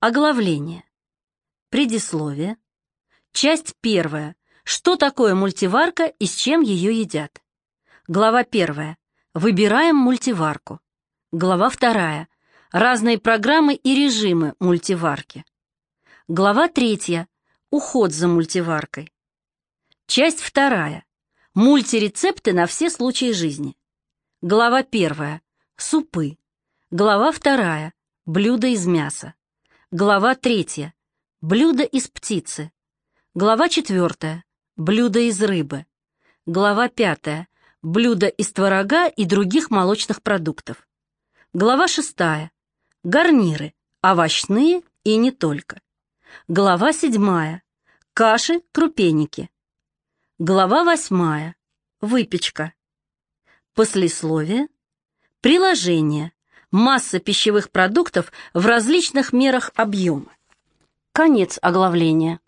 Оглавление. Предисловие. Часть первая. Что такое мультиварка и с чем ее едят? Глава первая. Выбираем мультиварку. Глава вторая. Разные программы и режимы мультиварки. Глава третья. Уход за мультиваркой. Часть вторая. Мультирецепты на все случаи жизни. Глава первая. Супы. Глава вторая. Блюда из мяса. Глава третья. Блюда из птицы. Глава четвертая. Блюда из рыбы. Глава пятая. Блюда из творога и других молочных продуктов. Глава шестая. Гарниры. Овощные и не только. Глава седьмая. Каши, крупеники. Глава восьмая. Выпечка. Послесловие. Приложение. Масса пищевых продуктов в различных мерах объема. Конец оглавления.